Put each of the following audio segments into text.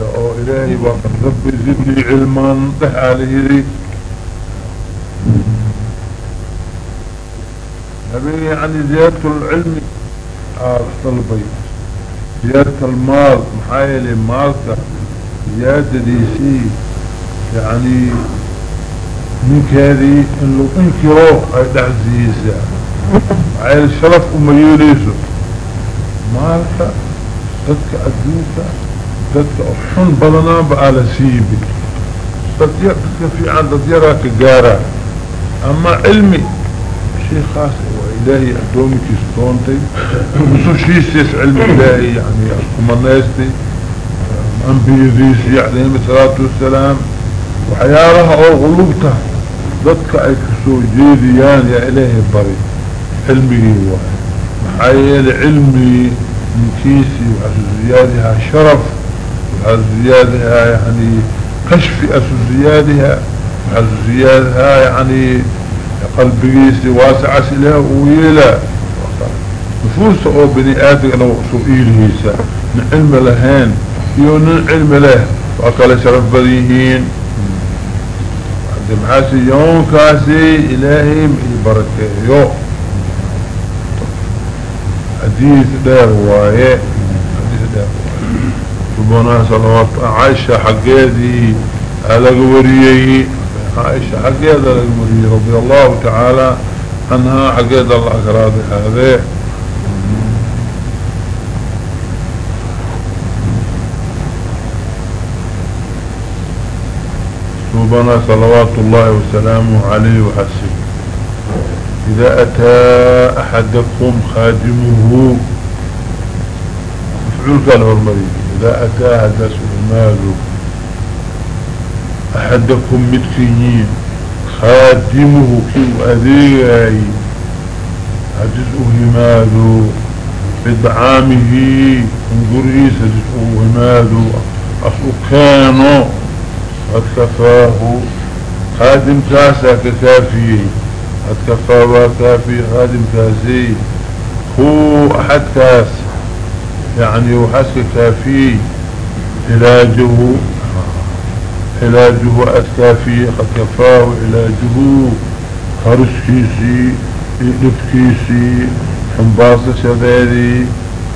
أو الهي وقد ربي زدني علما عليه نبي يعني زيادة العلم طلبي زيادة المال محايلي مالك زيادة دي شيء. يعني منك هذه ان لو انكروا اي دعزيسا عيل شرف اميوليسو مالك تدك أدوك. تدك احن بلنا بقال سيبي تدك في عند ديارك قارا اما علمي شيء خاص وإلهي أدومي كستونتي وسوشيسيس علم إلهي يعني أكمانيستي أنبيذيسي عليهم الصلاة والسلام وحيارها أو غلوبتها ضدك أي كسو جيديان يا إلهي بري علمي واحد محايل علمي من كيسي وعزيادها شرف. وعزيادها يعني كشف أسوزيادها وعزيادها يعني قلبيسي واسع سلاح ويلا. نفوس أو بني آدم انه سئيلهيسا من علم لهان يونن علم له. وقال شرف بديهين عند محاسي يوم كاسي الهي بركة يو. حديث دار وايه ربنا صلوات عائشة حقيدي على قوريي عائشة حقيدة للمريد رضي الله تعالى عنها حقيدة الأكراد هذه. سبحانه صلوات الله وسلامه عليه وحسن إذا أتى أحدكم خادمه قال المريد إذا أتى هذا سلماله أحدكم مدكيين خادمه كيو أذيعي هجزء همادو بدعامه انقريس هجزء همادو أصو كانوا قد خادم كاسا ككافي قد كفاه كافي خادم كاسي هو أحد كاس يعني وحسك كافي علاجه علاجه أتكافي قد كفاه علاجه خرسكيسي إدفكيسي حنباصة شذيري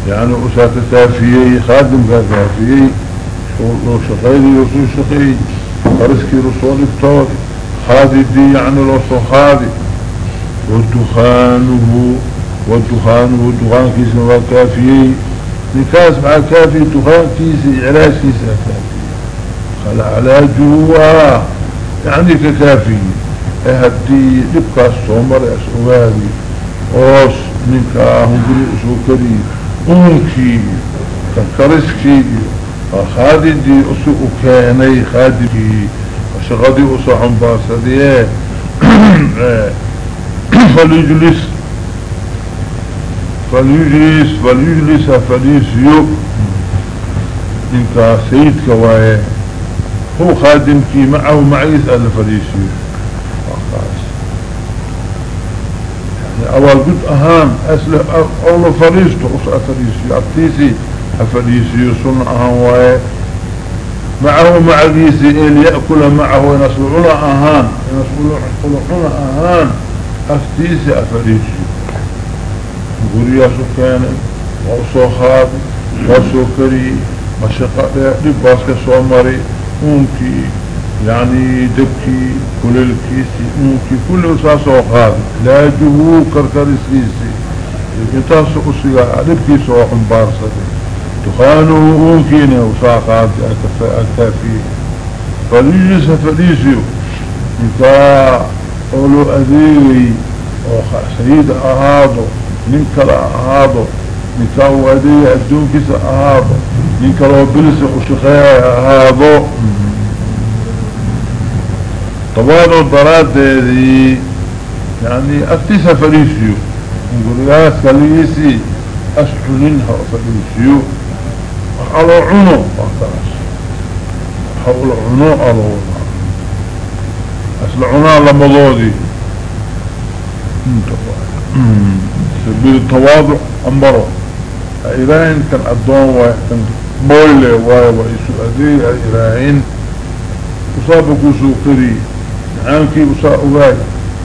يعني أساك كافيي خادم كافيي لو شقيدي رسول شقي خرسكي رسول الطور خاددي يعني لو خادي. ودخانه ودخانه ودخان كيسي وكافيي نكاس مع كافي دخان كيسي علاج كيسي كافي خلا علاجه يعني ككافي. هدي لبكا الصومر اسوغادي أوس نكا هنقري أسوكري. انكي ككرسكي خاددي اسوء كاني خاددي وشغدي اسوء حنباسدي فليجلس فليجلس فليجلس فليسيو انك سيدك وايه هو خادم كي معه معيس الفريسي يعني اول قد اهان اسل اول فريسته اصع فريسي ابتيسي افريسي سنة اهان وايه معه معيسي اللي يأكل معه ينصلعنا اهان ينصلعنا اهان افتيسي افريسي قريا سكان وصو خادم وصو كري مشقة لباسك سومري ممكن يعني دبكي كل الكيسي ممكن كل أساس وقاد لا جهو كركريس كيسي يتاسو أسيقا دبكي سوحن بارسة. دخانه ممكن وساقات أكافي فليجلس فليسيو نكا أولو أذيري سيد من كلا أهابه من كلا وديه أدون كسا أهابه من كلا وبلس وشخيه أهابه طبعا البراد دي يعني أفتيسة فريسيو نقول يا سكاليسي أشحننها فريسيو وقال عنو وقتاش حول عنو قالوا أسلعنا لمضودي انتظر. Lamadoodii sabiil tawaaduc ambaro إلهي كان أدوان واحد بويلة واي وإسو أذي إلهين وصابكو سوقري نعانكي وصاء أغاي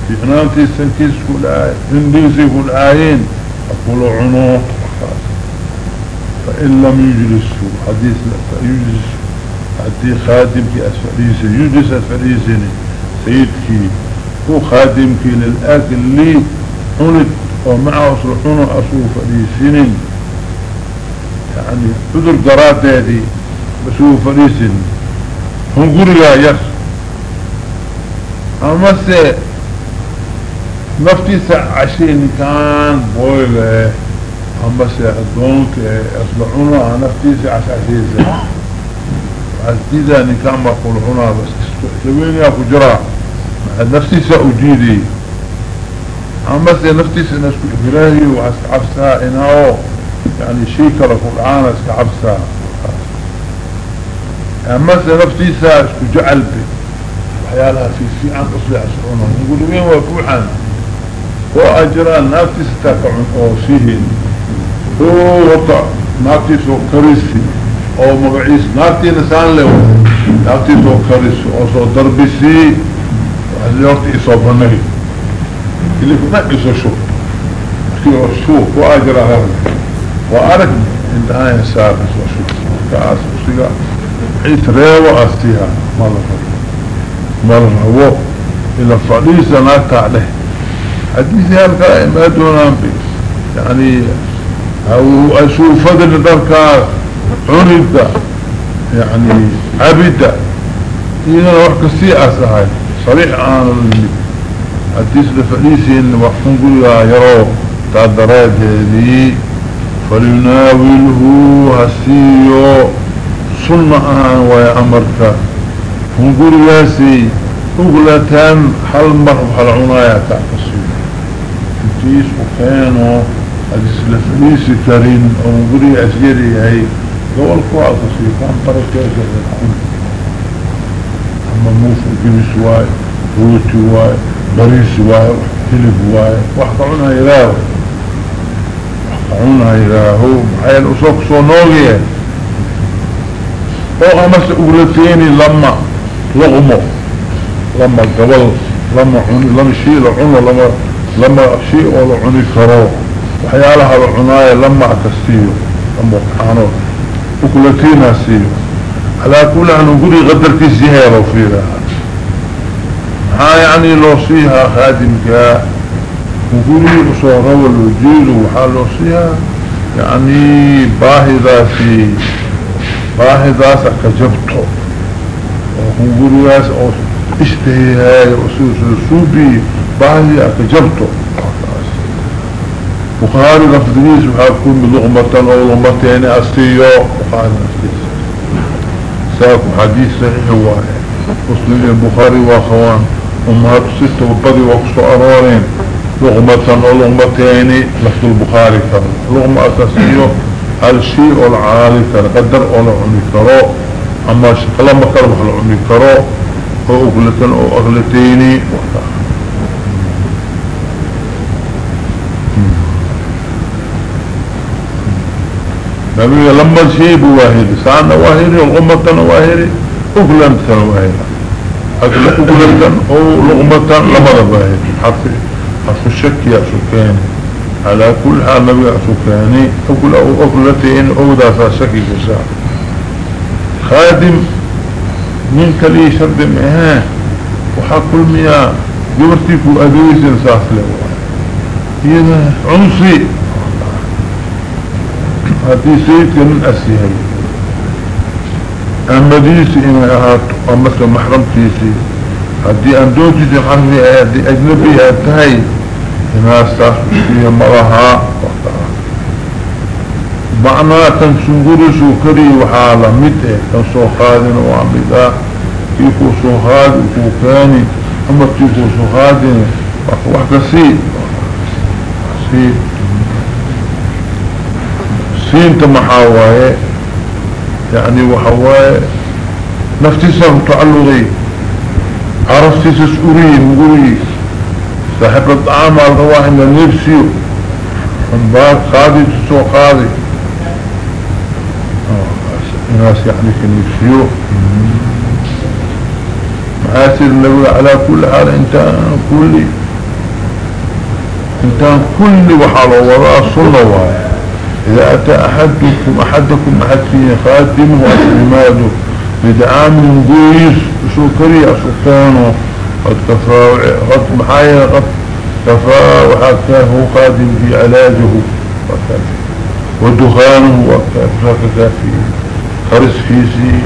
في عنانتي سنكيس كل آية هنديسي كل آيين أقول عنوه فإن لم يجلسوا حديث يجلس حديث خادم في أسفليسي يجلس أسفليسي سيدكي هو خادمك للأكل لي حنت ومعه أصلحونه أصول فريسين يعني عذر قرات هذه بس هو فريسين هم قرية يس أما سي نفتي عشين كان بويلة. أما سي أدونك أصلحونه نفتي عشين عزيزة نكام بقول هنا بس سوين يا فجرة نفسي سأجيدي أما سي نفتي سنسكو إبراهي وعسك عفسها إنهو. يعني شيء كلا قرآن اسك عفسها أما سي نفتي سأسكو جعل بي. وحيالها في في عن أصلي عسرونه نقول مين وفوحا وأجران نفتي ستاكعون أو سيهين. هو وطع نفتي سو كريسي. أو مبعيس نارتي نسان له نارتي تو كريس أو سو دربسي. وحزيورتي اصو بنهي اللي وأجر هذا وارك انت هاي سابس وشو كاس وشيغا عيس ريو أستيها. مرة مرة هو. إلى فعليسة ناكا عليه حديثي هالكائن ما دونان بي يعني أو أشوف فضل عنده. يعني إذا وحك السيئة سهاي. صريح عن الحديث لفليسي إن وحكم قل يرو تعدرات هذه فليناوله هسيو سنة آن ويا أمرك. هم قل ياسي أغلتان حل مرحب حل عنايا تعقصي انتيس وكانوا حديث لفليسي كريم أو قل ياسيري هاي. قول كواد كان بركة العون أما موفو جمس واي روتي واي بريس واي كلب واي وحقعونها إلهو وحقعونها إلهو محايا الأسوك صنوغيه أو امس أولتيني لما لغمو. لما قبل لما عني لما شيء لعنة لما لما شيء ولا عني وحيالها العناية لما أكستيو. لما كانوا وكلتين سيو. على كل أن نقولي غدرت الزهير وفيها ها يعني لو سيها خادمك نقولي أصورة والوجيل وحال لو سيها يعني باهي ذاتي باهي ذاتي كجبته ونقولي ياس اشتهي هاي رسول سوبي باهي كجبته. بخاري لفظيس وحاكون بلغمة أو لغمتين أستيو. بخاري لفظيس ساكو حديث صحيح هو مسلمين بخاري واخوان. أمهات ستة وبدي وقصو أرورين لغمة أو لغمتين لفظ البخاري كان لغمة أساسية. الشيء العالي كان قدر أو لعني كرو أما شكلا مكرم لعني كرو أو أغلتين أو أغلتين وقال نبي لما شيء بواهد سانا واهري وغمة واهري أقلن واهري أقلن أو لغمة لما واهري حرف الشك يا سكاني على كل حال نبي سكاني أقول أو أقلتين أو داسا شكي كسا خادم من كلي شرد مهان وحكل مياه جورتيكو أدويس انساس له هذا عنصي هذه سيدك من أسيهي أما ديسي إما أهاتو أما محرم تيسي هذه أندوتي تحرمي هذه أجنبي هاتهي إنها استخدمية مرها معنى تنسنقري سوكري وحالة متى تنسو خادن وعمدا كيفو سوخاد وكوكاني. أما كيفو سوخادن وحكا سيد سيد سينت محاواية يعني وحواية نفتيسا متعلغي عرفتي سسوري مقولي صاحب الطعام على الرواح من النفسي من بار قاضي تسو قاضي الناس يعني كنيسيو معاسر النبي على كل حال انت كل انت كل وحال وراء صلى واي إذا أتى احدكم أحدكم احد فيه خادم واسلماده بدعام قويس وسكري اسكانه قد كفى قد محايا قد كفى وحكاه قادم في علاجه ودخانه وكفى في خرس فيسي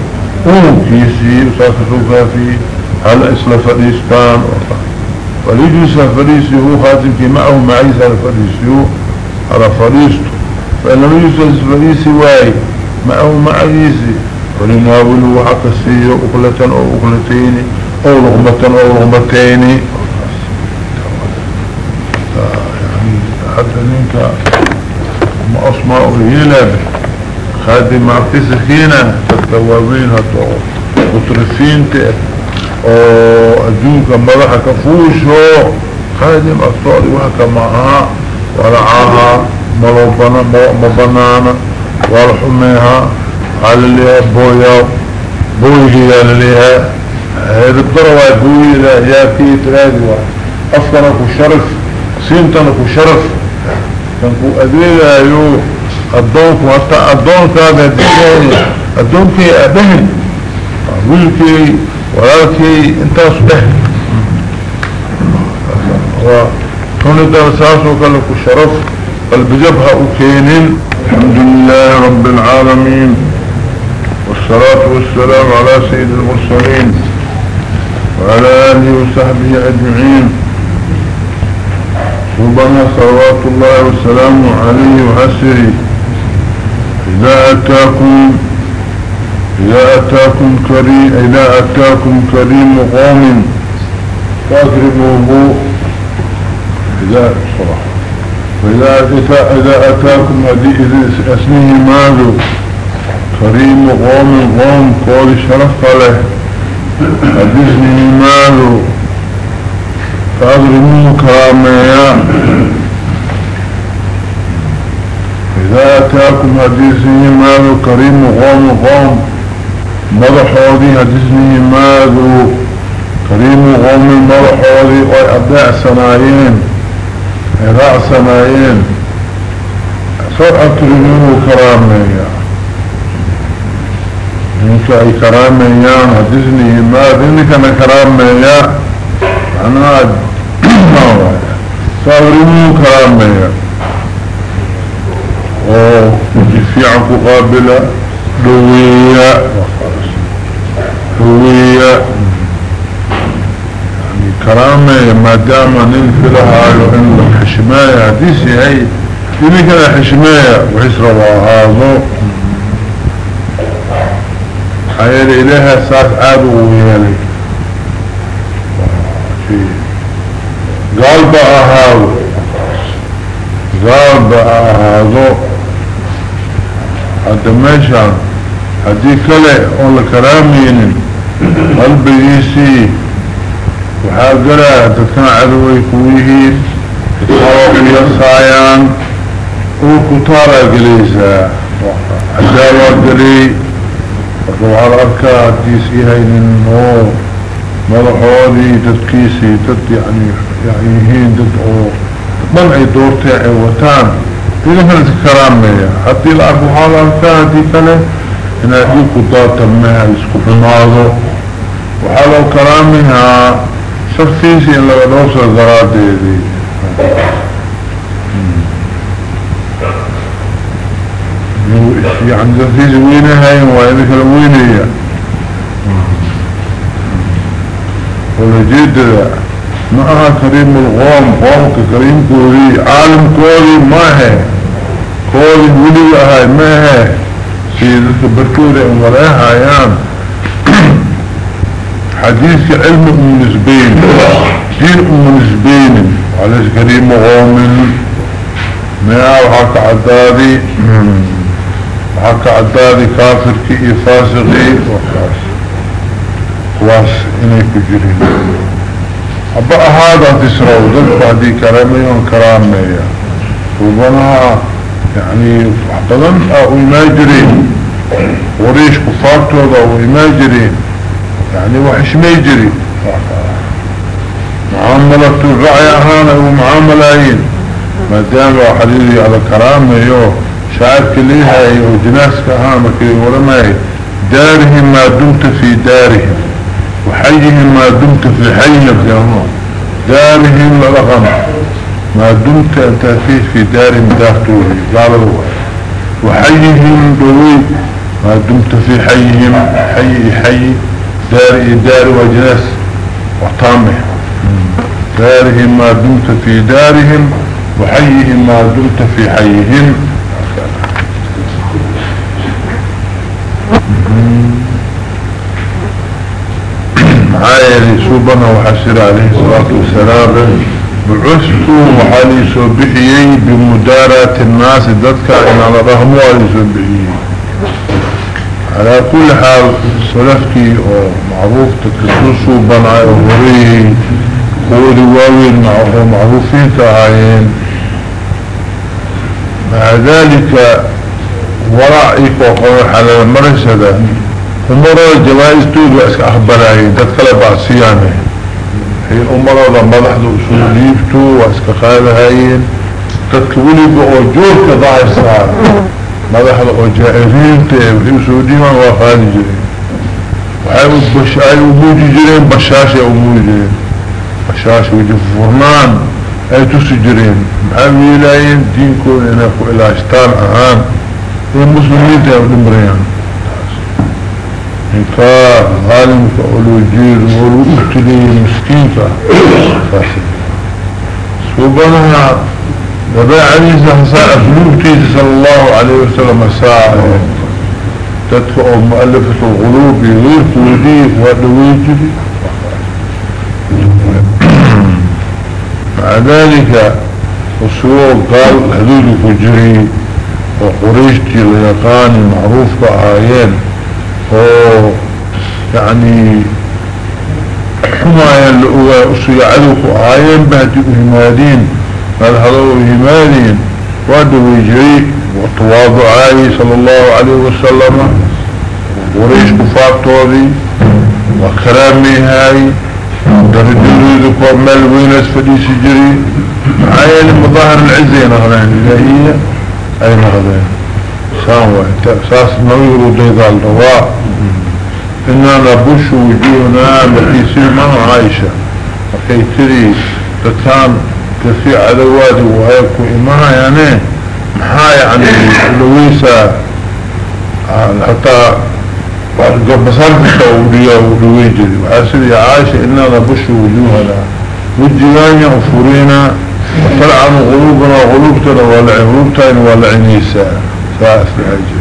أم فيسي وساكسوكا في هل إسلا فريستان وليجلس فريسي هو خادم معه معيس على فريسي على فريسته فإن لم يجلس فريسي واي معه معيسي ولناوله وحكسيه أقلة أو أقلتين أو لغمة أو لغمتين يعني حتى منك ما أسماء الهيلة خادم معكي سخينة التوابين هتو مطرفين تأه oo adduunka madaxa ka fuusho khaadim astoori wax kama aha walacaha malobana ma banaana waa la xumeehaa waxaa laleeyaha booya booyigayaa laleeyahaa هيبدروا وابوي لا يا كي ترادي أفكنا كو شرف سينتنا كو شرف. كان كو أدوية يو الدونك وحتى الدونك هذا الدين الدونك أبهن. ويلكي ولكي انت أصبهن وكون درساسه كان كو شرف قلب جبهة أكينين الحمد لله رب العالمين. والصلاة والسلام على سيد المرسلين وعلى آله وصحبه أجمعين. ربنا صلوات الله وسلامه عليه وحسره إذا أتاكم إذا أتاكم كريم إذا أتاكم كريم قوم فأكرموه إذا صراحة وإذا إذا أتاكم هذه أسمه ماذا كريم قوم قوم قول شرف له حدثني ماله فأضرموا كراميا. إذا أتاكم حديثني ماله كريم قوم قوم. مضحوذي حديثني ماله كريم قوم مضحوذي وأبداع سنايين. إراء سنايين سرعة ترموا كراميا منك أي كراميان حدثني ما ذنك أنا كراميان أنا كراميان أو جفيعك قابلة دوية. دوية. كرامة ما دام ننفلها ان الحشماية حديثي هاي ذنك أنا حشماية وحسر الله هذا حيال إليها ساس عادوا ويالي قال بقى هذا قال بقى هذا حتى ماشان حدي كله أولا كرامين قلب يسي وحاقرا تكون عدوي كويه تتحرق يصايان وكتارا قليسا عداوة قليسا وعلى أركاء ديسيها إنه مضحوذي تدكيسي تد يعني يعني هين تدعو. منعي دورتي وطان إذا كانت كرامية حتى الأرض على أركاء دي كله إن أديكو داتا مها يسكو في ماضو وحالو كرامها إن لغا دوسر الزرادي دي يعني تنفيذ وينها وإنك الوينية ولجد معها كريم الغوم قومك كريم كوري عالم كوري ما هي كوري ولي هاي ما هي سيدة بركوري امريها أيام حديث علم أم نسبين. دين أم نسبين. على كريم غوم ما وحك عدادي. حكا عدادي كافر كي فاسقي وخاص خواص إني كجرين أبا هذا تسروا. ذلك بعدي كرامي كرامي. ربنا يعني بدن أو ما جرين وريش كفارته وإما جرين يعني وحش ما يجري. معاملة الرعي أهانا ومعاملين. ما دام حديثي على كرامة يو شعر كليها يو جناسك أهانا كي ورمي دارهم ما دمت في دارهم وحيهم ما دمت في حيهم دارهم لرغم ما دمت أنت فيه في دار دارته قال الله وحيهم دوي ما دمت في حيهم حي حي. دار دار وجناس وطامه دارهم ما دمت في دارهم وحيهم ما دمت في حيهم. معايا لسوبنا وحسر عليه الصلاة والسلام. بعثتو وحالي سوبحيي بمدارة الناس ذاتك إن على رحمة علي سوبحيي على كل حال سلفتي أو معروف تكسوسو بنعي اغوري قولي واوين معروف معروفين تهاين مع ذلك ورائك وقوي على المرشدة أمرو الجوائز توقع اسك احبالاي تدخل بعصيانة. هي أمرو لما لحظوا اسوليفتو واسك خالهاين تدخلوا لي بقوة جوك oo joogka daahirsaa madaxda oo jaa-iriinta ee waxay usoo dhiibaan waa qaadi jireen waxay ay umuuji jireen bashaashay umuuji jireen bashaasha wajifurnaan ay tusi jireen maxay yeelaayeen diinkooda inay ku ilaashtaan ahaan ee muslimiinta ay udhimrayaan inkaa ظالمك ولوجير ولوجتلي مسكينك سبحانها نبي عزيزة حساء فلوكتي صلى الله عليه وسلم ساعة تدفع مؤلفة الغلوب غير توديه ودويجري مع ذلك السوق قال هذول فجري وقريشتي ليقاني معروف oo يعني حمايا لأوغا أسوي عدوك آيان بهدي أهمادين مالهضو أهمادين وادو ويجري وتواضع عالي صلى الله عليه وسلم وريش كفاطوري وكرامي هاي درجلوذك ومال وينس فدي سجري عيال مظاهر العزين غرين إلهية أي نغذين. ساوى ساس نوير وديضا الرواء إننا نبش وجوهنا التي سيما عايشة. وكي تري تتام كفي عدواتي وهيكو إماها يعني محا يعني لويسا. حتى بصرفك أولياء ولويجري وحاسب يا عايشة إننا نبش وجوهنا وجيغانيا وفورينا وطلعنا غلوبنا غلوبتنا ولعن غلوبتين ولعنيسا ساس لهجر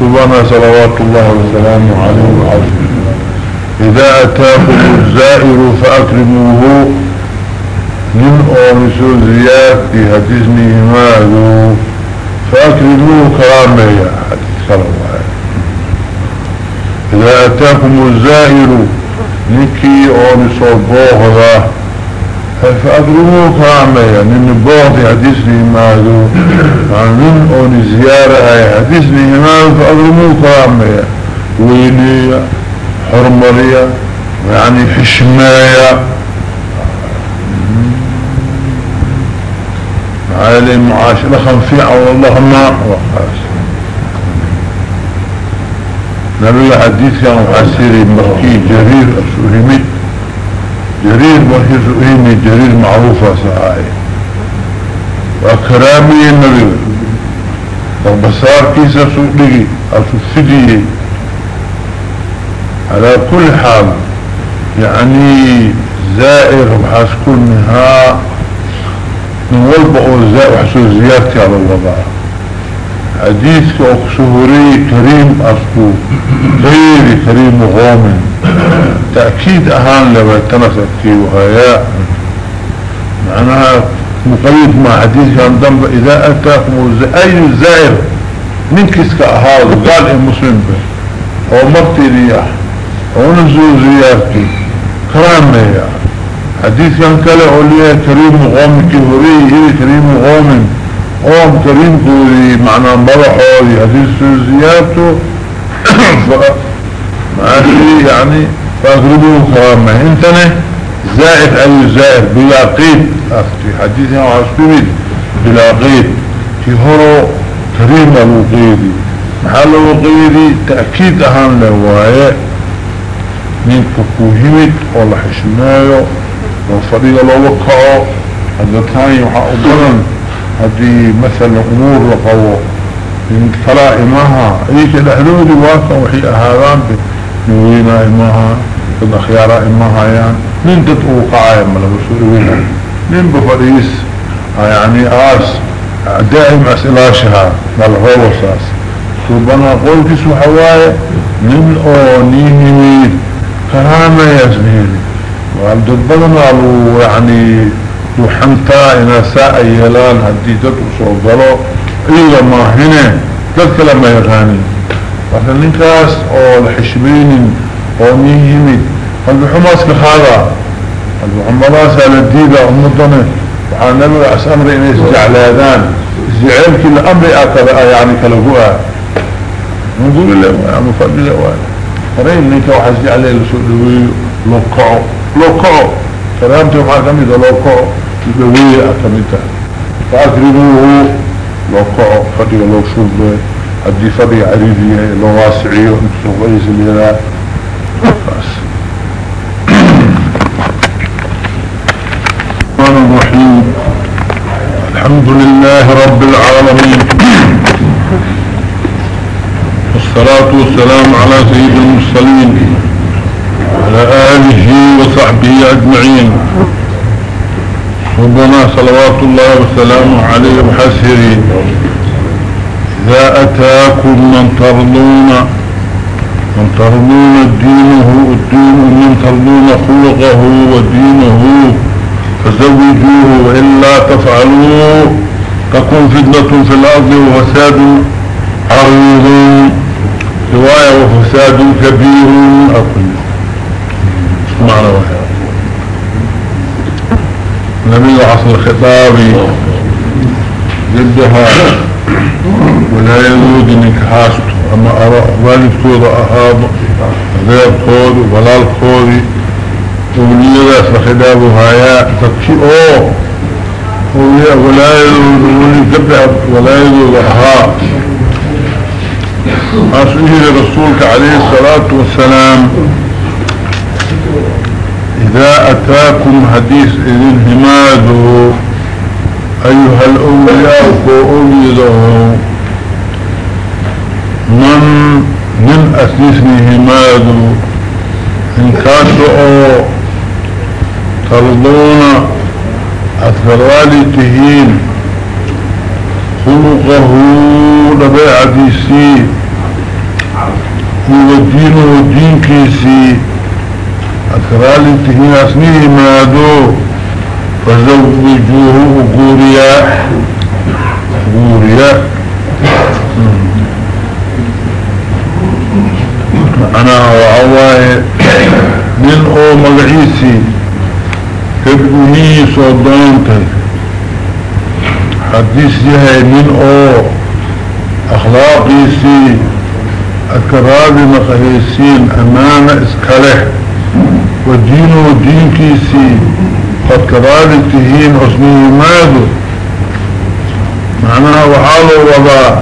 سبحانه صلوات الله وسلامه عليه وعليه إذا أتاكم الزائر فأكرموه من أورسو زيادتي هدزني ماذو فأكرموه كرامي حديث كرامي إذا أتاكم الزائر نكي أورسو بوغضا فأدروه كامية من بوضي حديثني ماذو من اون زيارة حديثني ماذو فأدروه كامية وينية حرمرية يعني حشماية عالي معاشرة خنفيعة والله ما وقاس نبي حديث كان محسيري مكي جرير أسوهمي. جرير مركز إيمي جرير معروفة سعاي وكرامي النبي. وبصار كيسا سؤلي أسفدي على كل حال يعني زائر وحاس كل منها من والبقوا زائر وحسو زيارتي على الوضع. حديثك أكسهري كريم أسكو غير كريم غومن تأكيد أهان لما تنسكي وهياء معناها مقيد مع حديث كان دنب إذا أتاكم أي زائر من كسك أهال قال إيه مسلم به. هو مرتي رياح. ونزو زيارتي كرامي حديث كان كلا أولياء كريم غومن كهوري إيه كريم غومن قوم كريم كوري معنى مضحوري هذه السوزياته ماشي يعني فاقربوه كرامة انتنه زائد اي زائد بلا قيد في حديثنا وعسكرين بلا قيد في كريم ابو قيدي محل ابو قيدي تأكيد من كوكوهمت ولا حشمايو وفريق لو وقعوا هذا كان يوحى أبدا هذه مثلا أمور لقوة. من فلا إماها. إيش الأحلود واقع وحي أهاران نوينا إماها. الأخيار إماها يعني. من تتوقع ملا بسورينا من بفريس؟ يعني آس. دائم أسئلاشها للغو أساس سبحانه قول كسو حوايا من أونيني كرامة يسميني والدد بدنا يعني وحنتا إنا ساء يلان هدي دد وصوغلو إلا ما هنا. دد لما يغاني وحن نكاس أو الحشبين أو نيهمي البحماس كخاضا البحماس على الديدة أمضنا وحان نبغى عس أمر إنه استعلادان استعلك الأمر أكذا يعني كالهوها نقول الله مفضل الله رين منك وحسي عليه لسلوية لوكو لوكو كلامتي وحاك ميدا لوكو لسلوية أكاميتا فأكرموه. لوكو فديه لو شبه هدي فبي عريضي. لو واسعيه انتو غيز ميلا فأس الحمد لله رب العالمين. والصلاة والسلام على سيد المرسلين وعلى آله وصحبه أجمعين. ربنا صلوات الله وسلامه عليه وحسره إذا أتاكم من ترضون من ترضون دينه الدين من ترضون خلقه ودينه فزوجوه وإلا تفعلوا تكون فتنة في الأرض وفساد عريض. رواية وفساد كبير. أقل معنى واحد نبي عصر الخطابي جدها. ولا يزود انك حاسته أما أرى والد كود اهاب غير كود. ولا الكود وليدا فخدابه هيا تكشي أوه. ولا يزود ولا يزود اهاب أسئله رسولك عليه الصلاة والسلام. إذا أتاكم حديث إذن هماده أيها الأولياء فأوليده من من أسيسني هماده إن كاسوا ترضون أثرالي تهين خلقه لبيع ديسي هو الدين والدين كيسي. أكرالي تهين أسنيه مادو فزوجوه قوريا قوريا. أنا وعواي من أو مقعيسي تبقوني صدانتي حديث يهي من أو أخلاقيسي أكرابي مقعيسين أمانة إسكاله ودين ودين كيسي قد كذلك تهين عصمه ماذا؟ معناها وحاله وضع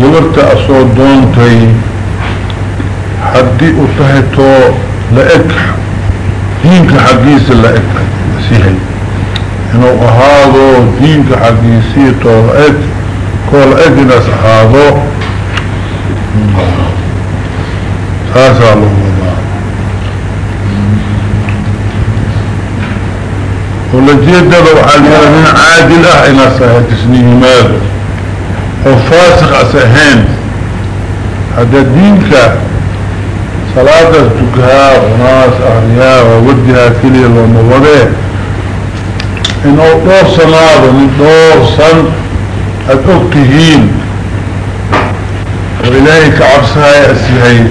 قبرت أصود دونتي حدي أتهتو لأك دينك حقيس لأك سيهي إنه أهاضو دينك حقيسي تو لأك. كل أجنس أهاضو ساسا الله ولجيد ده وحاليا من عادل أنا سهتسنيه ماذا. وفاسق اسهين هذا دينك. صلاة التكهاء وناس اهلياء وودها كلي والموضع إنه دور صناد من دور صن اتوكهين وإلهي كعبسها يأسيهي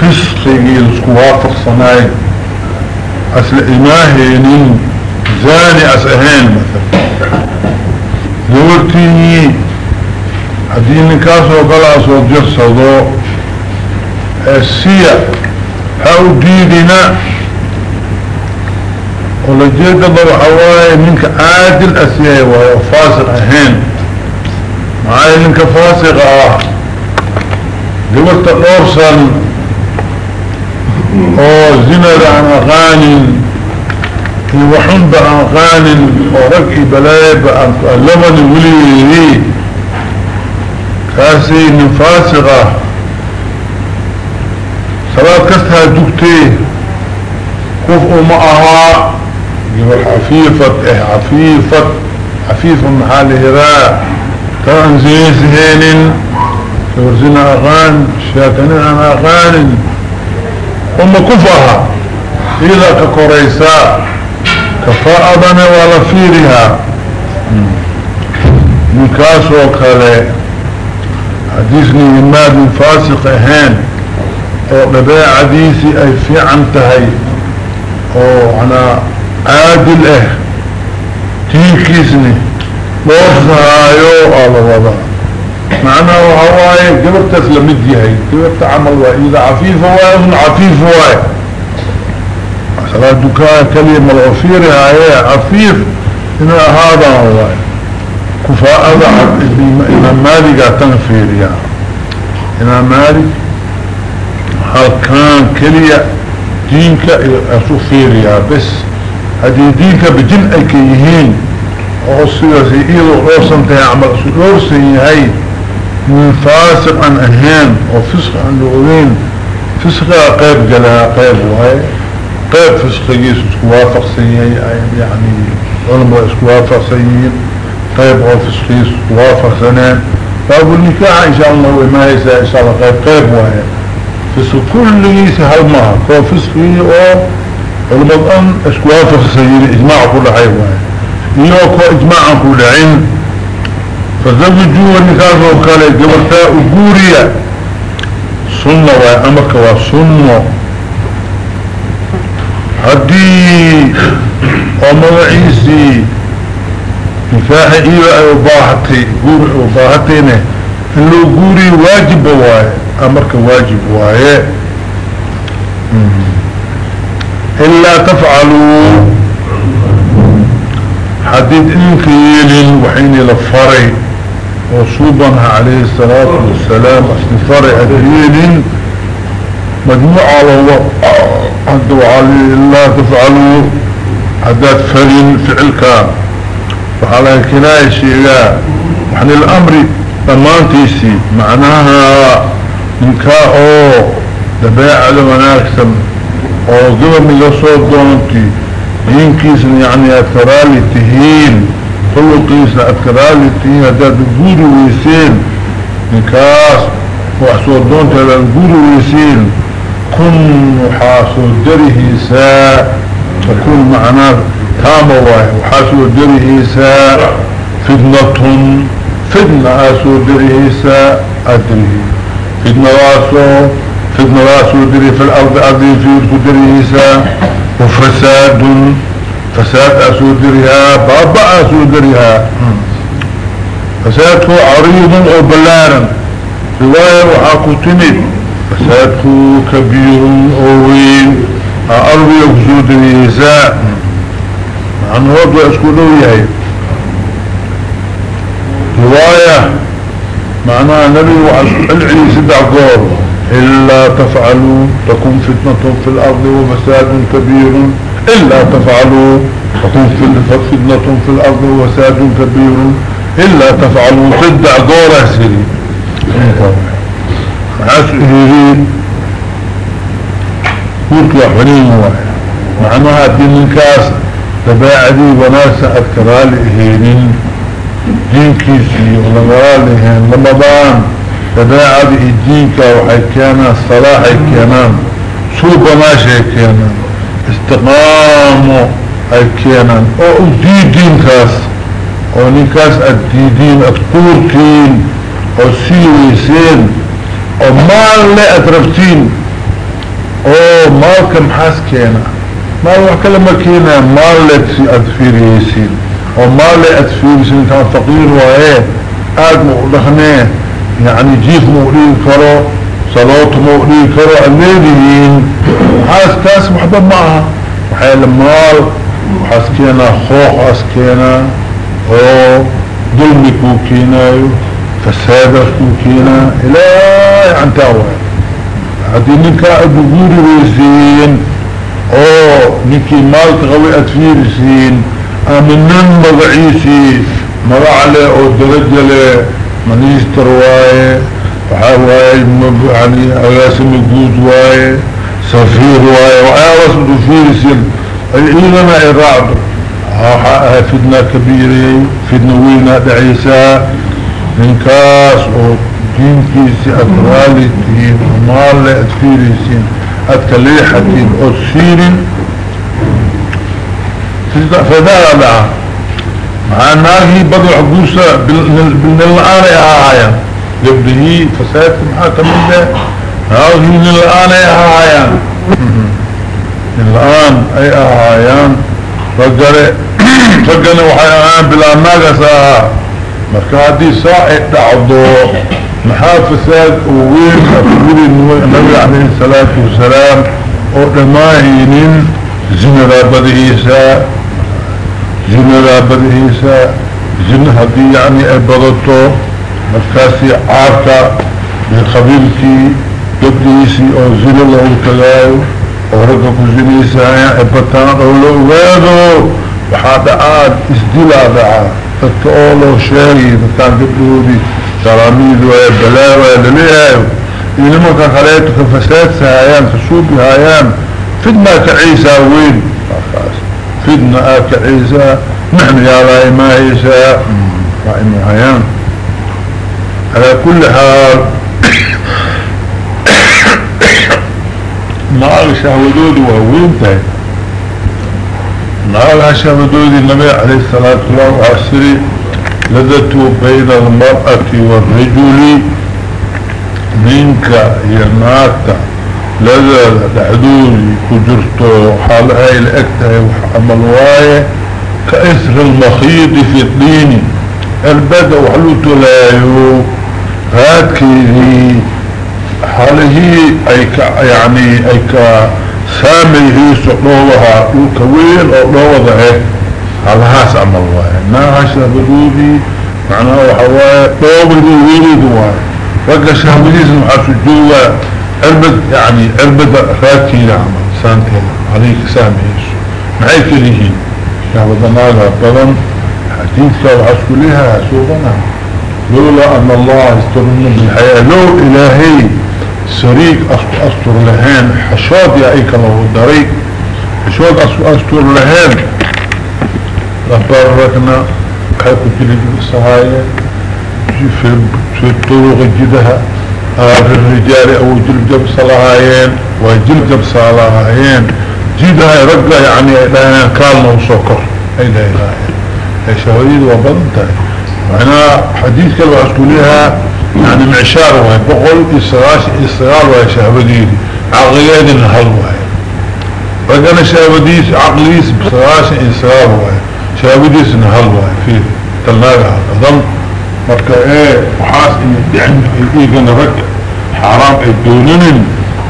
فسقي الاسكوافر صنايد أصل إماهين زاني أسأهين مثلا. haddii ninkaasoo kalaasoo dirsado siya ha u diidina ulajeedada waxaa waaye ninka caadil asyahay waayo faasiq ahayn maxaa ninka faasiqa ah gabarta dhoorsan oo zinada aan aqaanin iyo waxunba aan aqaanin oo rag iyo balaayaba aan lamani weligeedii kaasi nin faasiq ah إنه حفيفة إيه حفيفة حفيفة محاله را ترانزيز هين تورزين أغان شاكنين أغان أم كفها إذا ككريسا كفاء بنا ولا فيرها. نكاس وكالي حديثني إماد فاسق هين. وقبع حديثي أي في عمتهي وعنى fiirihaa ninkaasoo kale hadiisni imaad min faasiq ahayn oo dabeecadiisii ay fiican tahay oo manaa caadil ah diinkiisni dhoofsahaayo aa la wadaa macnaha waxaa waaye gabartaas lamid yahay gabarta camal waay ida cafiifa waay un cafiif waay salaa dukaan kaliya maloo fiirihaaye cafiif حديديك بجن أكيهين. وغصيرا سيئين وغصا تيعمل سكور سيئي من فاسق عن أهين وفسق عن لغوين. فسق اقيب قلا اقيب وهي. قيب فسق يسوس كوافق سيئي. يعني علم رئيس كوافق سيئي. قيب أو فسق يسوس كوافق سنان فأقول لك ان شاء الله وما يسا ان شاء الله قيب قيب وهي. فسق كل يسا هالمهر فسق يسوس qayb oo fisqigiisu isku waafaqsaneen baabulnikaaxa insha allah way mahaysaa insha allah qayb qayb waaye fisq kulligiisa hal maaha koo fisqigii oo culamad an isku waafaqsan yihin ijmaac ku dhacay waaye iyo koo إلا تفعلوا. حديد إنك يلل وحين لفري وصوبنها عليه الصلاة والسلام أشتفري أدريل مجموعة الله أدو عليه إلا تفعلوا. حداد فرين كام وحالا كناي شيئا. وحن الأمر تمانتيسي معناها إنكاء دباع المناكسم أو ظلم اللي صوت دونتي دين كيسن يعني أترالي تهين. طلو قيسن أترالي تهين. هذا بقول ويسين. انكاس وح صوت دونتي هذا بقول ويسين. كن حاصل دره ساء تكون معنا تام الله وحاصل دره ساء فدنة فدنة اصول دره ساء ادره فدنة واصول فتنة رأسه دري في الأرض أرضي فيه دري إيسا وفساد فساد أسو دريها بابا أسو دريها. فسادك عريض أو بلارا رواية وحاكوتيني فسادك كبير أو وين أرضي أسو دري إيسا عن وضع رواية. معناها نبي وعشق العيسي بعقوره إلا تفعلوا تكون فتنة في الأرض وفساد كبير. إلا تفعلوا تكون فتنة في الأرض وفساد كبير. إلا تفعلوا تدع قول سري عسئرين قلت وحرين واحد معناها دين الكاس تباعدي وناس أذكرالي إهينين diinkiisii lagaaliheen ramadaan dabeecada iyo شباعة بإدينك وحكيانا صلاح الكيانان صوبة ماشي الكيانان استقامو الكيانان أو ديدين كاس أو نيكاس الديدين اتقوركين أو سيويسين أو مال لا اترفتين أو مال كمحاس كينا مال وحكال ما كينا مال لا أتفيريسين. أو مال لا أتفيريسين كان فقير وايه قاد مخلقنيه يعني جيف مؤليه كرو صلاة مؤليه كرو الليلين حاس تاس محبب معها وحيال المال وحاس كينا خوخ أسكينا أو ظلمي كوكينا فسادة كوكينا. إلى عن تاوه. هذه نكا أبقوري ويسين أو نكي مالك غوي أتفيرسين أمنن مضعيسي. مرعلي أو درجلي منيستر واي وحاواي يعني اغاسم الجود واي سفير واي وعاوس دفيرسين ايضنا ايراد فدنا كبيري فدنا وينا دعيسا من كاس أو دينكيسي اتراليتين ومال اتفيرسين اتكليحتين أو سيرين. فذا لا. مع ناهي بضع قوسة بالنلآن آهايا. قبله فساد محاكم الله هذه نلآن آهايا. الآن أي اهايان فقر فقرنا وحي اهان بلا ناقصها مركاتي ساعة دعضو محا فساد ووين افقر النبي عليه الصلاة والسلام. ودماهين زنرا بدهيسا. زنا بدهيسا زنا هدي يعني ابضتو مركاسي عاركا بخبيلتي قبليسي أو زنا له كلاو ورقا كزنيسا يعني أبتان أولو ويدو وحاد عاد إسدلا دعا فتقولو شاقي فتان قبلودي تراميد ويبلا ويبلا إنما كان خليتك فساد سهايان تشوبي هايان فدنا كعيسى وين؟ فدنا كعيسى نحن يا راي ما عيسى. راي معيان على كل حال نعال شهودودي وهوين تاي نعال شهودودي النبي عليه الصلاة والسلام وعسري لدته بين المرأة والرجل منك يناك لذا دعدوني كجرتو حالها الأكتها وحمل وايه كأسر المخيط في الدين البدء وحلوته لايو هاتكي حاله أي يعني أي كسامي هي سقلوها وكوين أو لوضعه على هاس عمل وايه ما هاشا بدودي معناه وحوايا طوبدي ويلي دواي. رقا شهبديس محاسو جوا. عربد يعني عربد راتي لعمل سانتين عليك سامي هيسو معيك ليهين شهبدناها بضن حديثة وعسكوليها سوبنا لولا أن الله استرنا بالحياة. لو إلهي سريك أستر لهان حشاد يا إيك الله الدريك حشاد أستر لهان لبركنا كيكو جلد السهاية في الطرق آخر الرجال أو جلجب صلاهايين وجلجب صلاهايين جيدها رقا يعني لأنا كالنا وسكر أي لا إله هي شهريد وبنتها معنى حديث كالو أسكوليها يعني معشار وهي بقول إصغاش إصغار وهي شهبديد. عقليات الهل وهي رقنا شهبديس عقليس بصغاش إصغار وهي شهبديس الهل وهي فيه مركا إيه؟ وحاس يعني ايقنا رقا حرام الدونين.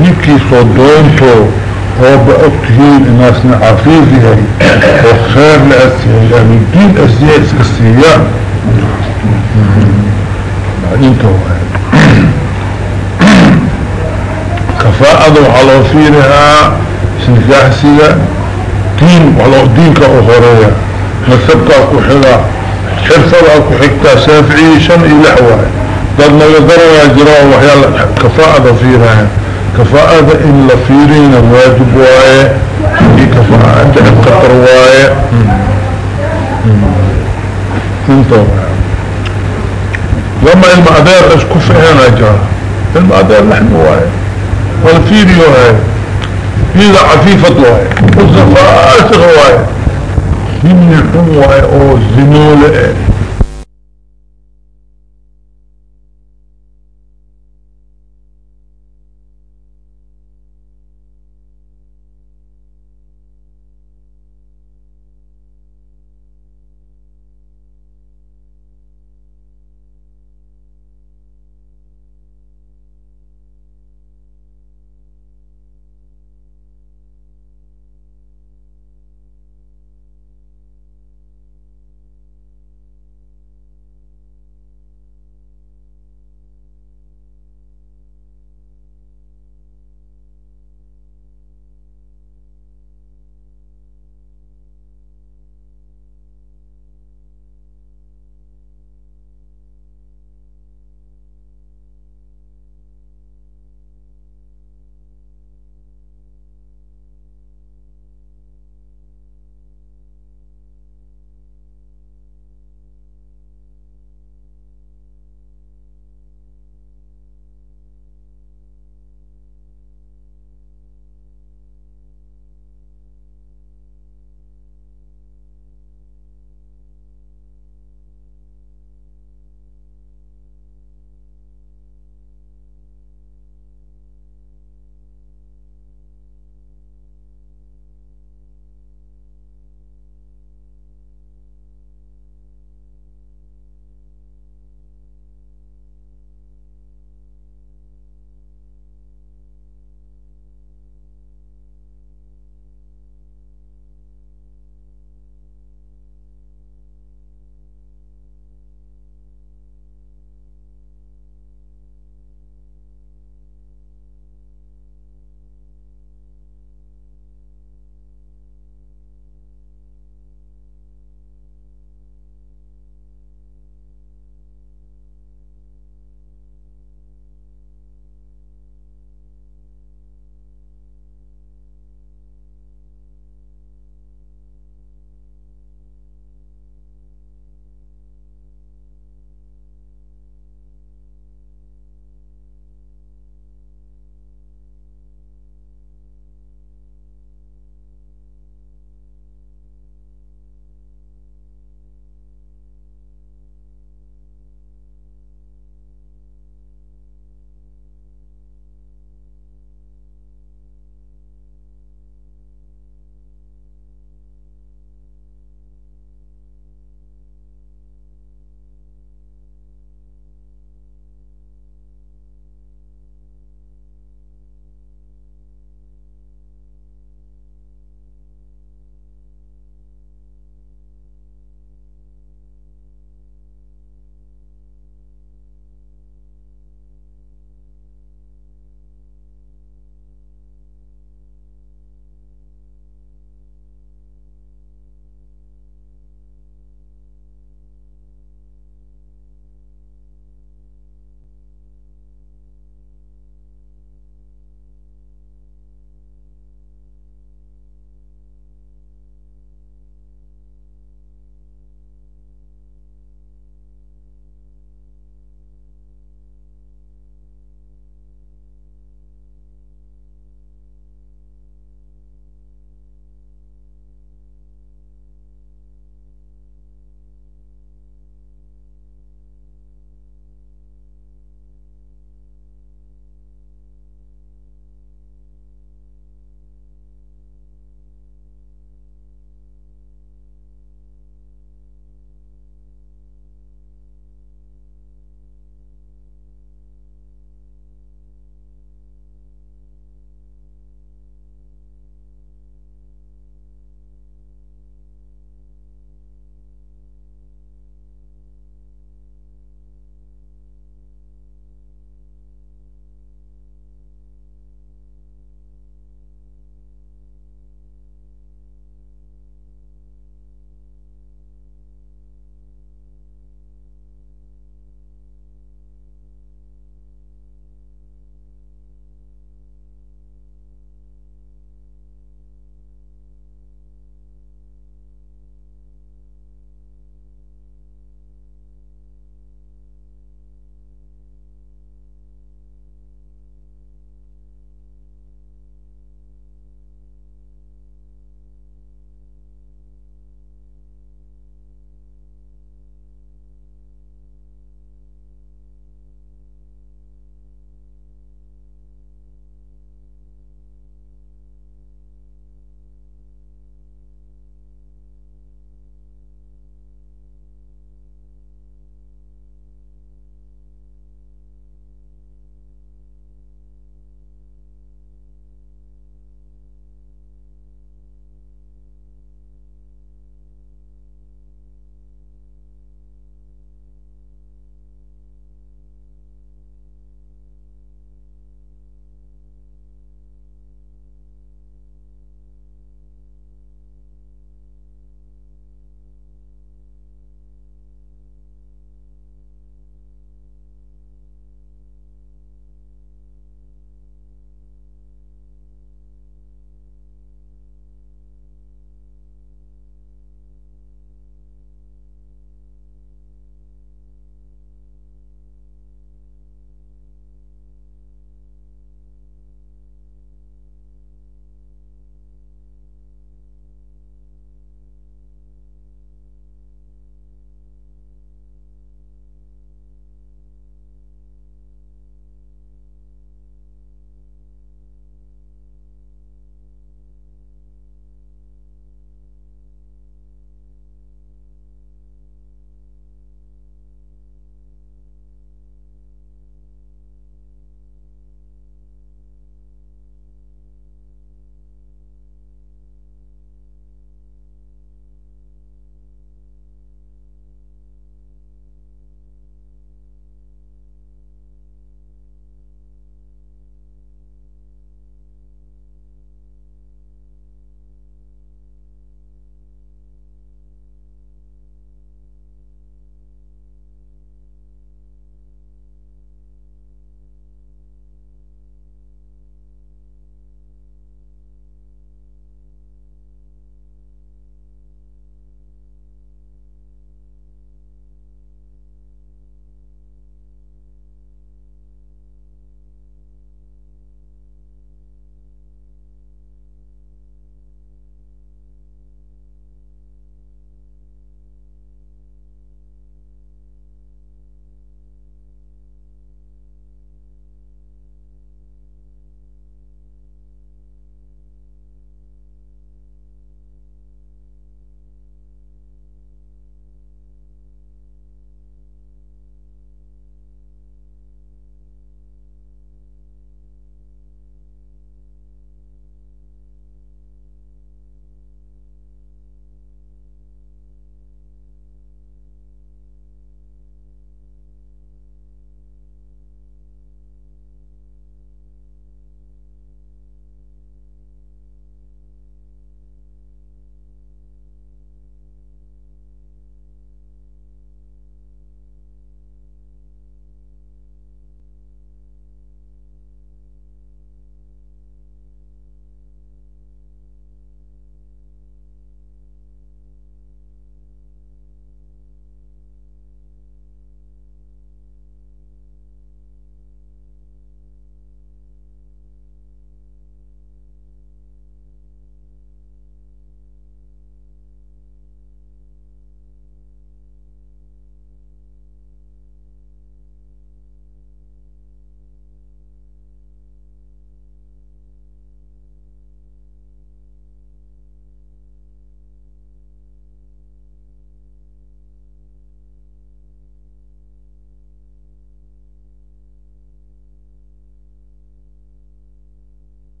نبكي صدونتو هو بأكتهين الناس نعافيفها وخير لأسيها يعني الدين أسياء اسكسيان بعدين توهي كفاءة وحلو فيها سنكاحسية دين وحلو دينك أكو حلا حرصة أكو حكتا سافعي شمعي لحوة. ضد نقدروا يا جراء وحيال كفاءة فيها كفاءة إن لفيرين الواجب وايه في كفاءة القطر وايه انتو. لما المعدار اشكف هنا جاء المعدار لحم وايه والفيريو هاي إذا عفيفة وايه والزفاء وايه يحم وايه أو